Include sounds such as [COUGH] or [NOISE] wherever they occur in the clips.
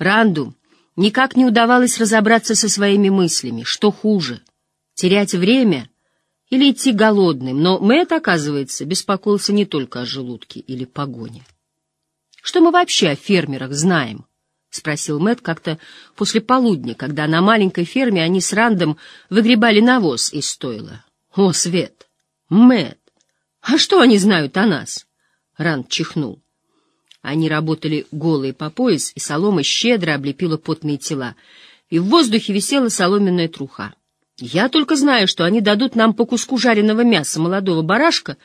Ранду никак не удавалось разобраться со своими мыслями, что хуже — терять время или идти голодным, но Мэтт, оказывается, беспокоился не только о желудке или погоне. «Что мы вообще о фермерах знаем?» — спросил Мэтт как-то после полудня, когда на маленькой ферме они с Рандом выгребали навоз из стойла. «О, Свет! Мэтт! А что они знают о нас?» Ранд чихнул. Они работали голые по пояс, и солома щедро облепила потные тела, и в воздухе висела соломенная труха. Я только знаю, что они дадут нам по куску жареного мяса молодого барашка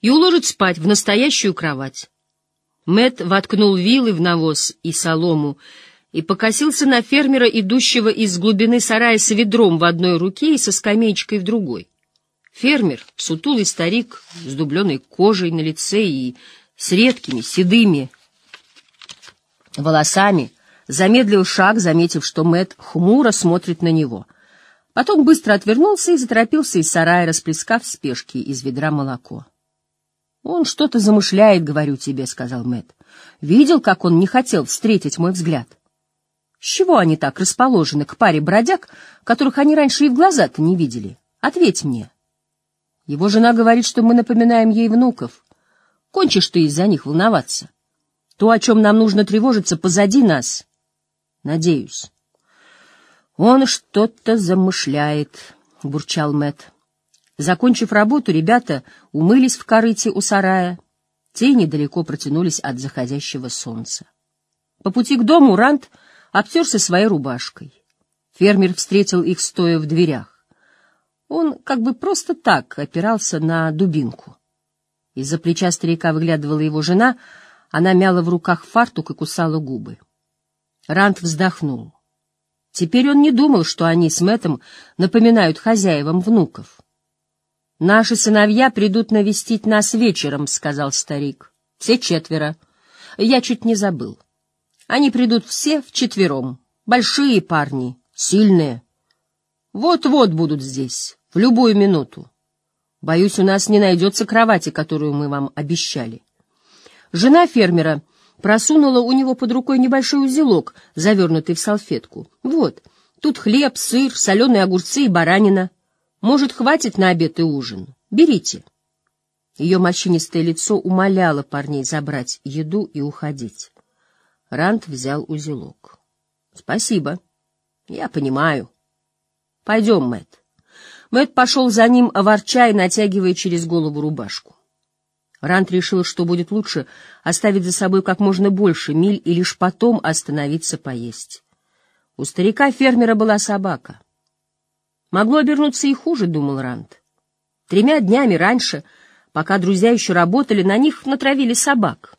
и уложат спать в настоящую кровать. Мэт воткнул вилы в навоз и солому и покосился на фермера, идущего из глубины сарая с ведром в одной руке и со скамеечкой в другой. Фермер, сутулый старик с дубленой кожей на лице и с редкими седыми волосами, замедлил шаг, заметив, что Мэт хмуро смотрит на него. Потом быстро отвернулся и заторопился из сарая, расплескав в спешке из ведра молоко. «Он что-то замышляет, говорю тебе», — сказал Мэт. «Видел, как он не хотел встретить мой взгляд? С чего они так расположены к паре бродяг, которых они раньше и в глаза-то не видели? Ответь мне». Его жена говорит, что мы напоминаем ей внуков. Кончишь ты из-за них волноваться. То, о чем нам нужно тревожиться, позади нас. Надеюсь. Он что-то замышляет, — бурчал Мэт. Закончив работу, ребята умылись в корыте у сарая. Тени далеко протянулись от заходящего солнца. По пути к дому Рант обтерся своей рубашкой. Фермер встретил их, стоя в дверях. Он как бы просто так опирался на дубинку. Из-за плеча старика выглядывала его жена — она мяла в руках фартук и кусала губы. Рант вздохнул. Теперь он не думал, что они с Мэттом напоминают хозяевам внуков. «Наши сыновья придут навестить нас вечером», — сказал старик. «Все четверо. Я чуть не забыл. Они придут все вчетвером. Большие парни, сильные. Вот-вот будут здесь, в любую минуту. Боюсь, у нас не найдется кровати, которую мы вам обещали». Жена фермера просунула у него под рукой небольшой узелок, завернутый в салфетку. «Вот, тут хлеб, сыр, соленые огурцы и баранина. Может, хватит на обед и ужин? Берите». Ее морщинистое лицо умоляло парней забрать еду и уходить. Рант взял узелок. «Спасибо. Я понимаю. Пойдем, Мэтт». Мэтт пошел за ним, ворча и натягивая через голову рубашку. Рант решил, что будет лучше оставить за собой как можно больше миль и лишь потом остановиться поесть. У старика-фермера была собака. Могло обернуться и хуже, думал Рант. Тремя днями раньше, пока друзья еще работали, на них натравили собак.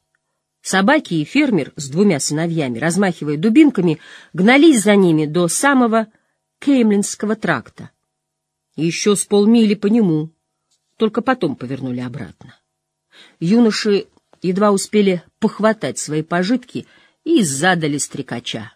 Собаки и фермер с двумя сыновьями, размахивая дубинками, гнались за ними до самого Кеймлинского тракта. еще с полмили по нему, только потом повернули обратно. Юноши едва успели похватать свои пожитки и задали стрекача.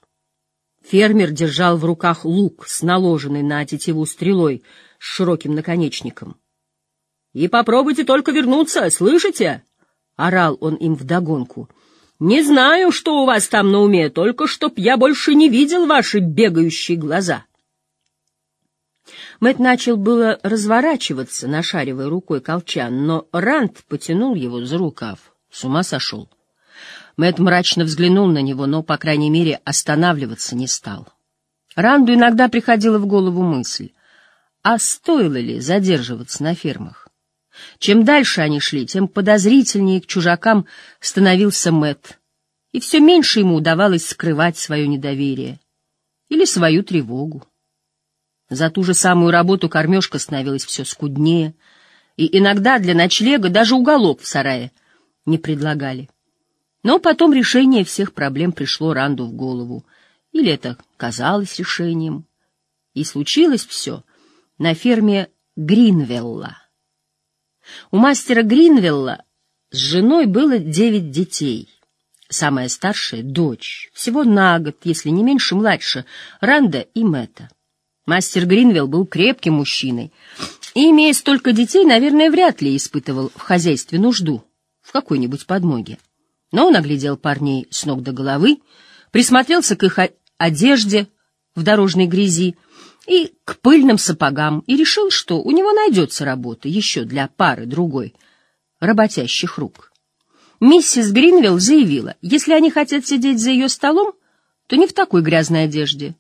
Фермер держал в руках лук с наложенной на тетиву стрелой с широким наконечником. — И попробуйте только вернуться, слышите? — орал он им вдогонку. — Не знаю, что у вас там на уме, только чтоб я больше не видел ваши бегающие глаза. — Мэт начал было разворачиваться, нашаривая рукой колчан, но Ранд потянул его за рукав. С ума сошел. Мэт мрачно взглянул на него, но, по крайней мере, останавливаться не стал. Ранду иногда приходила в голову мысль, а стоило ли задерживаться на фермах? Чем дальше они шли, тем подозрительнее к чужакам становился Мэт, и все меньше ему удавалось скрывать свое недоверие или свою тревогу. За ту же самую работу кормежка становилась все скуднее, и иногда для ночлега даже уголок в сарае не предлагали. Но потом решение всех проблем пришло Ранду в голову. Или это казалось решением. И случилось все на ферме Гринвелла. У мастера Гринвелла с женой было девять детей. Самая старшая — дочь, всего на год, если не меньше младше, Ранда и Мэтта. Мастер Гринвелл был крепким мужчиной, и, имея столько детей, наверное, вряд ли испытывал в хозяйстве нужду в какой-нибудь подмоге. Но он оглядел парней с ног до головы, присмотрелся к их одежде в дорожной грязи и к пыльным сапогам и решил, что у него найдется работа еще для пары другой работящих рук. Миссис Гринвилл заявила, если они хотят сидеть за ее столом, то не в такой грязной одежде.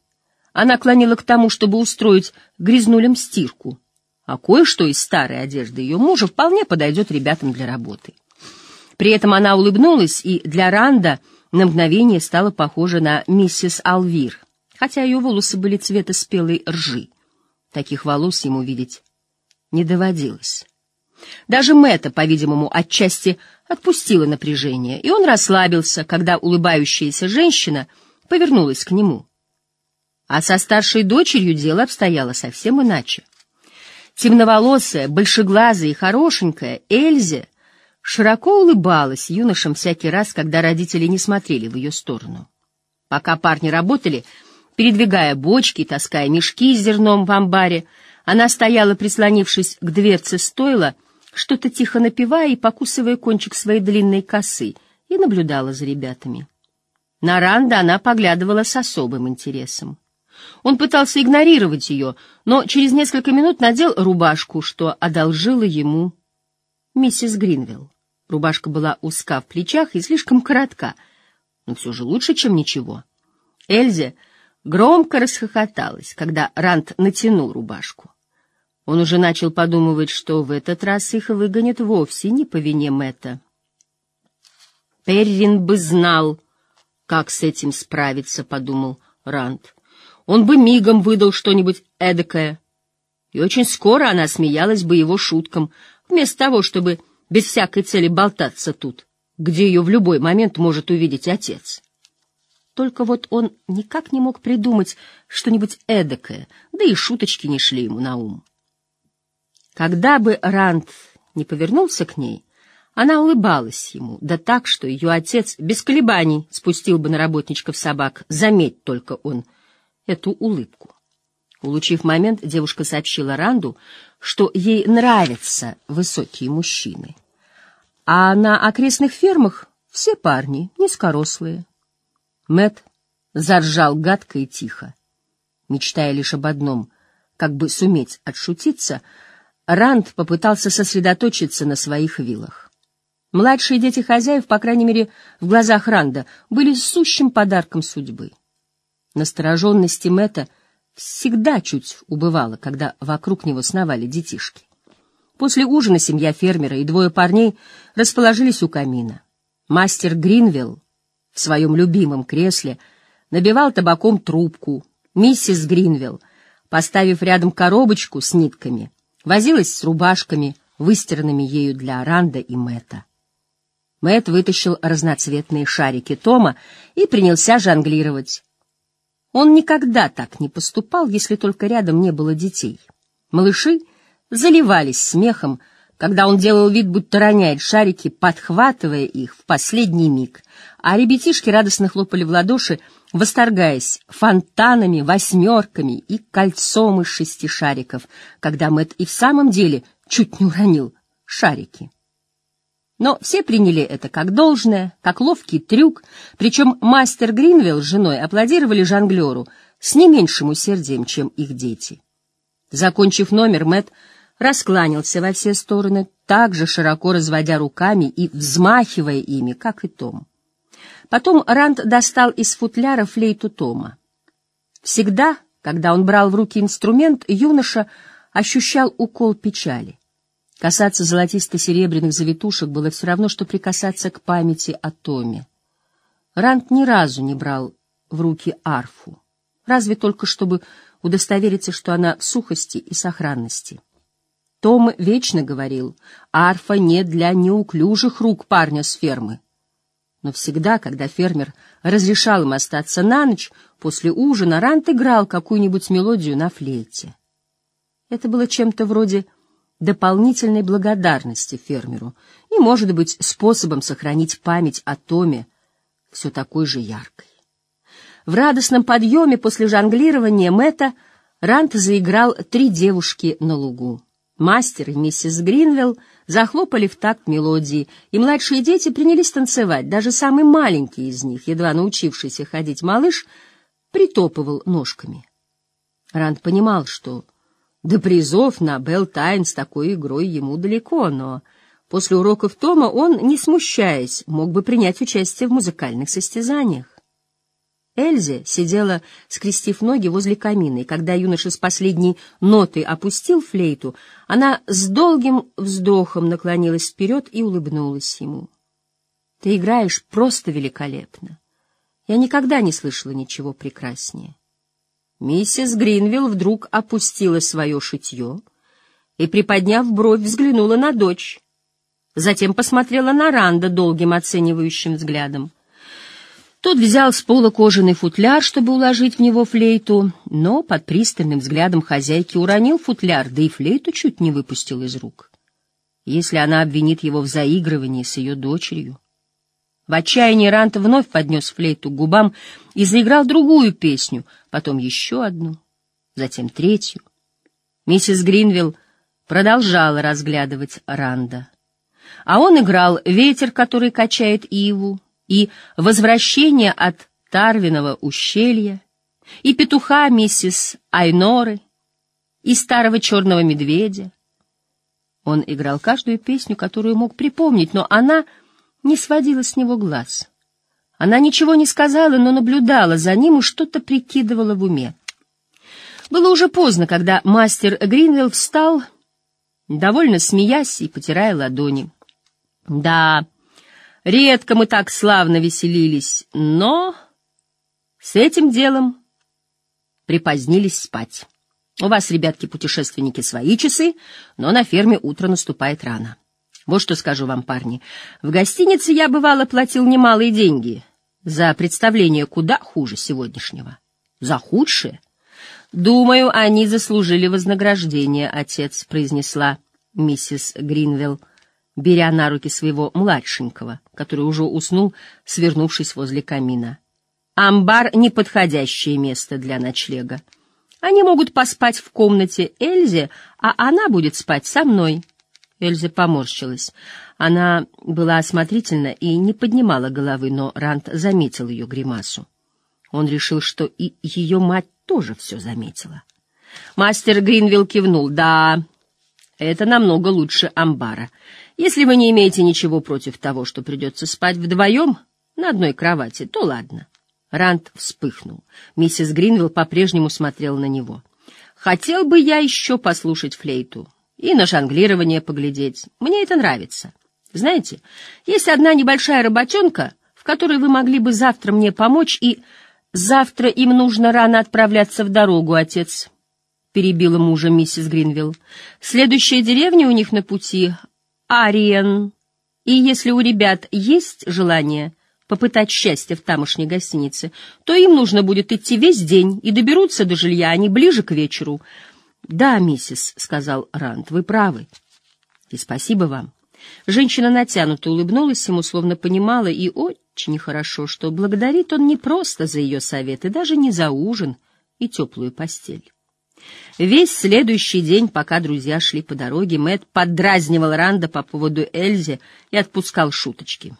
Она клонила к тому, чтобы устроить грязнулям стирку, а кое-что из старой одежды ее мужа вполне подойдет ребятам для работы. При этом она улыбнулась, и для Ранда на мгновение стала похожа на миссис Алвир, хотя ее волосы были цвета спелой ржи. Таких волос ему видеть не доводилось. Даже Мэтта, по-видимому, отчасти отпустила напряжение, и он расслабился, когда улыбающаяся женщина повернулась к нему. А со старшей дочерью дело обстояло совсем иначе. Темноволосая, большеглазая и хорошенькая Эльзе широко улыбалась юношам всякий раз, когда родители не смотрели в ее сторону. Пока парни работали, передвигая бочки, таская мешки с зерном в амбаре, она стояла, прислонившись к дверце стойла, что-то тихо напевая и покусывая кончик своей длинной косы, и наблюдала за ребятами. На Ранда она поглядывала с особым интересом. Он пытался игнорировать ее, но через несколько минут надел рубашку, что одолжила ему миссис Гринвилл. Рубашка была узка в плечах и слишком коротка, но все же лучше, чем ничего. Эльзе громко расхохоталась, когда Ранд натянул рубашку. Он уже начал подумывать, что в этот раз их выгонят вовсе не по вине Мэтта. «Перрин бы знал, как с этим справиться», — подумал Ранд. «Он бы мигом выдал что-нибудь эдакое». И очень скоро она смеялась бы его шуткам, вместо того, чтобы без всякой цели болтаться тут, где ее в любой момент может увидеть отец. Только вот он никак не мог придумать что-нибудь эдакое, да и шуточки не шли ему на ум. Когда бы Ранд не повернулся к ней, она улыбалась ему, да так, что ее отец без колебаний спустил бы на работничков собак, заметь только он эту улыбку. Улучив момент, девушка сообщила Ранду, что ей нравятся высокие мужчины. А на окрестных фермах все парни низкорослые. Мэт заржал гадко и тихо, мечтая лишь об одном — как бы суметь отшутиться — Ранд попытался сосредоточиться на своих вилах. Младшие дети хозяев, по крайней мере, в глазах Ранда, были сущим подарком судьбы. Настороженности Мэтта всегда чуть убывало, когда вокруг него сновали детишки. После ужина семья фермера и двое парней расположились у камина. Мастер Гринвилл в своем любимом кресле набивал табаком трубку. Миссис Гринвилл, поставив рядом коробочку с нитками, возилась с рубашками, выстиранными ею для Ранда и Мэтта. Мэтт вытащил разноцветные шарики Тома и принялся жонглировать. Он никогда так не поступал, если только рядом не было детей. Малыши заливались смехом, когда он делал вид, будто роняет шарики, подхватывая их в последний миг, а ребятишки радостно хлопали в ладоши, восторгаясь фонтанами, восьмерками и кольцом из шести шариков, когда Мэт и в самом деле чуть не уронил шарики. Но все приняли это как должное, как ловкий трюк, причем мастер Гринвилл с женой аплодировали жонглеру с не меньшим усердием, чем их дети. Закончив номер, Мэт раскланялся во все стороны, так же широко разводя руками и взмахивая ими, как и Том. Потом Ранд достал из футляра флейту Тома. Всегда, когда он брал в руки инструмент, юноша ощущал укол печали. Касаться золотисто-серебряных завитушек было все равно, что прикасаться к памяти о Томе. Ранд ни разу не брал в руки арфу, разве только чтобы удостовериться, что она в сухости и сохранности. Том вечно говорил, арфа не для неуклюжих рук парня с фермы. Но всегда, когда фермер разрешал им остаться на ночь, после ужина Рант играл какую-нибудь мелодию на флейте. Это было чем-то вроде дополнительной благодарности фермеру и, может быть, способом сохранить память о Томе все такой же яркой. В радостном подъеме после жонглирования Мэтта Рант заиграл «Три девушки на лугу». Мастер и миссис Гринвелл захлопали в такт мелодии, и младшие дети принялись танцевать. Даже самый маленький из них, едва научившийся ходить малыш, притопывал ножками. Ранд понимал, что до призов на Белл Тайн с такой игрой ему далеко, но после уроков Тома он, не смущаясь, мог бы принять участие в музыкальных состязаниях. Эльзе сидела, скрестив ноги возле камина, и когда юноша с последней ноты опустил флейту, она с долгим вздохом наклонилась вперед и улыбнулась ему. — Ты играешь просто великолепно. Я никогда не слышала ничего прекраснее. Миссис Гринвилл вдруг опустила свое шитье и, приподняв бровь, взглянула на дочь. Затем посмотрела на Ранда долгим оценивающим взглядом. Тот взял с пола кожаный футляр, чтобы уложить в него флейту, но под пристальным взглядом хозяйки уронил футляр, да и флейту чуть не выпустил из рук. Если она обвинит его в заигрывании с ее дочерью... В отчаянии Рант вновь поднес флейту к губам и заиграл другую песню, потом еще одну, затем третью. Миссис Гринвилл продолжала разглядывать Ранда. А он играл «Ветер, который качает иву», и «Возвращение от Тарвиного ущелья», и «Петуха миссис Айноры», и «Старого черного медведя». Он играл каждую песню, которую мог припомнить, но она не сводила с него глаз. Она ничего не сказала, но наблюдала за ним и что-то прикидывала в уме. Было уже поздно, когда мастер Гринвилл встал, довольно смеясь и потирая ладони. Да, Редко мы так славно веселились, но с этим делом припозднились спать. У вас, ребятки-путешественники, свои часы, но на ферме утро наступает рано. Вот что скажу вам, парни. В гостинице я, бывало, платил немалые деньги за представление куда хуже сегодняшнего. За худшее? Думаю, они заслужили вознаграждение, отец, произнесла миссис Гринвелл беря на руки своего младшенького, который уже уснул, свернувшись возле камина. Амбар — неподходящее место для ночлега. Они могут поспать в комнате Эльзе, а она будет спать со мной. Эльза поморщилась. Она была осмотрительна и не поднимала головы, но Рант заметил ее гримасу. Он решил, что и ее мать тоже все заметила. Мастер Гринвилл кивнул. «Да, это намного лучше амбара. Если вы не имеете ничего против того, что придется спать вдвоем на одной кровати, то ладно. Ранд вспыхнул. Миссис Гринвилл по-прежнему смотрела на него. «Хотел бы я еще послушать флейту и на жонглирование поглядеть. Мне это нравится. Знаете, есть одна небольшая работенка, в которой вы могли бы завтра мне помочь, и завтра им нужно рано отправляться в дорогу, отец» перебила мужа миссис Гринвилл. Следующая деревня у них на пути Ариен. И если у ребят есть желание попытать счастье в тамошней гостинице, то им нужно будет идти весь день, и доберутся до жилья они ближе к вечеру. — Да, миссис, — сказал Ранд, — вы правы. — И спасибо вам. Женщина натянуто улыбнулась ему, словно понимала, и очень хорошо, что благодарит он не просто за ее советы, даже не за ужин и теплую постель. Весь следующий день, пока друзья шли по дороге, Мэт поддразнивал Ранда по поводу Эльзи и отпускал шуточки.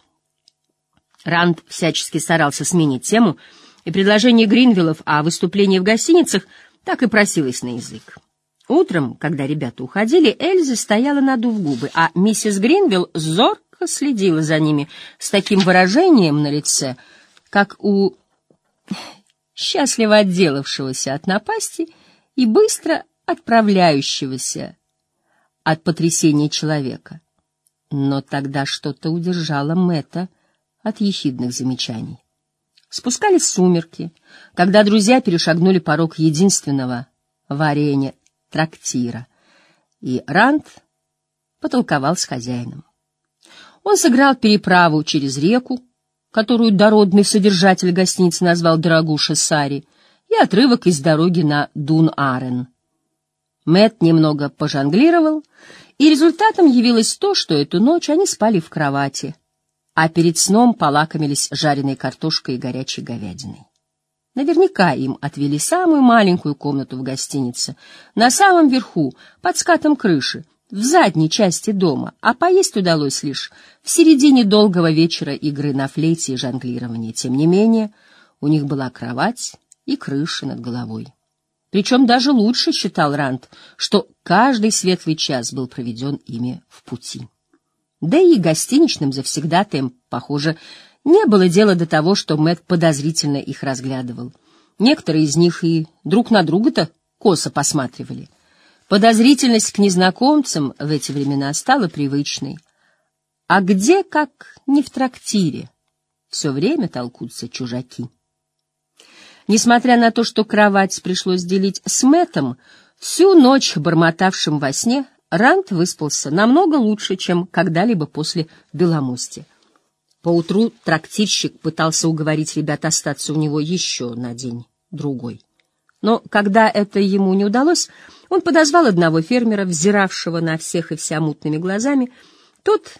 Ранд всячески старался сменить тему, и предложение Гринвиллов о выступлении в гостиницах так и просилось на язык. Утром, когда ребята уходили, Эльза стояла надув губы, а миссис Гринвилл зорко следила за ними с таким выражением на лице, как у счастливо отделавшегося от напасти — и быстро отправляющегося от потрясения человека. Но тогда что-то удержало Мэтта от ехидных замечаний. Спускались сумерки, когда друзья перешагнули порог единственного варенья трактира, и Ранд потолковал с хозяином. Он сыграл переправу через реку, которую дородный содержатель гостиницы назвал «Дорогуша Сари», и отрывок из дороги на Дун-Арен. Мэт немного пожонглировал, и результатом явилось то, что эту ночь они спали в кровати, а перед сном полакомились жареной картошкой и горячей говядиной. Наверняка им отвели самую маленькую комнату в гостинице, на самом верху, под скатом крыши, в задней части дома, а поесть удалось лишь в середине долгого вечера игры на флейте и жонглирования. Тем не менее, у них была кровать и крыша над головой. Причем даже лучше считал Ранд, что каждый светлый час был проведен ими в пути. Да и гостиничным завсегдатаем, похоже, не было дела до того, что Мэт подозрительно их разглядывал. Некоторые из них и друг на друга-то косо посматривали. Подозрительность к незнакомцам в эти времена стала привычной. А где, как не в трактире, все время толкутся чужаки. Несмотря на то, что кровать пришлось делить с Мэтом, всю ночь бормотавшим во сне, Рант выспался намного лучше, чем когда-либо после Беломости. Поутру трактирщик пытался уговорить ребят остаться у него еще на день-другой. Но когда это ему не удалось, он подозвал одного фермера, взиравшего на всех и вся мутными глазами. Тот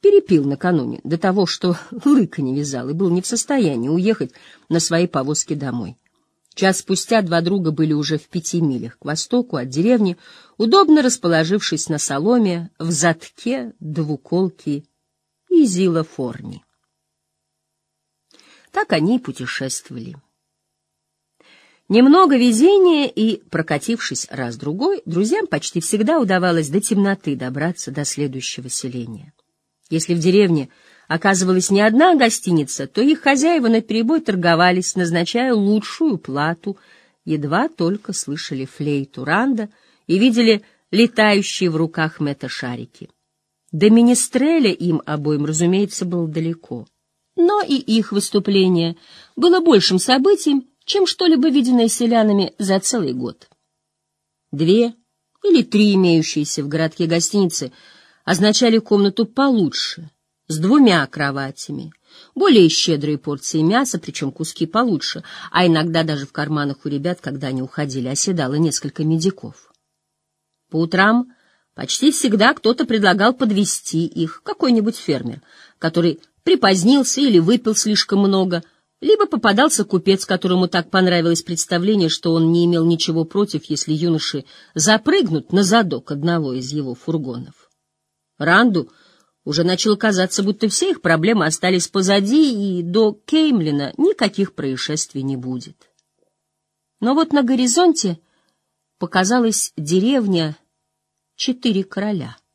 перепил накануне до того, что [LAUGHS] лыка не вязал и был не в состоянии уехать на своей повозке домой. Час спустя два друга были уже в пяти милях к востоку от деревни, удобно расположившись на соломе в задке двуколки Изила Форни. Так они и путешествовали. Немного везения и, прокатившись раз-другой, друзьям почти всегда удавалось до темноты добраться до следующего селения. Если в деревне оказывалась не одна гостиница, то их хозяева наперебой торговались, назначая лучшую плату, едва только слышали флейту Ранда и видели летающие в руках Мэтта шарики. До Министреля им обоим, разумеется, было далеко. Но и их выступление было большим событием, чем что-либо виденное селянами за целый год. Две или три имеющиеся в городке гостиницы означали комнату получше, с двумя кроватями, более щедрые порции мяса, причем куски получше, а иногда даже в карманах у ребят, когда они уходили, оседало несколько медиков. По утрам почти всегда кто-то предлагал подвести их, какой-нибудь фермер, который припозднился или выпил слишком много — либо попадался купец, которому так понравилось представление, что он не имел ничего против, если юноши запрыгнут на задок одного из его фургонов. Ранду уже начало казаться, будто все их проблемы остались позади, и до Кеймлина никаких происшествий не будет. Но вот на горизонте показалась деревня Четыре Короля —